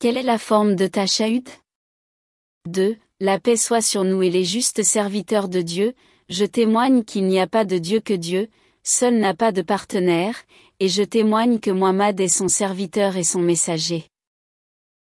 Quelle est la forme de ta chahute? 2. La paix soit sur nous et les justes serviteurs de Dieu, je témoigne qu'il n'y a pas de Dieu que Dieu, seul n'a pas de partenaire, et je témoigne que Muhammad est son serviteur et son messager.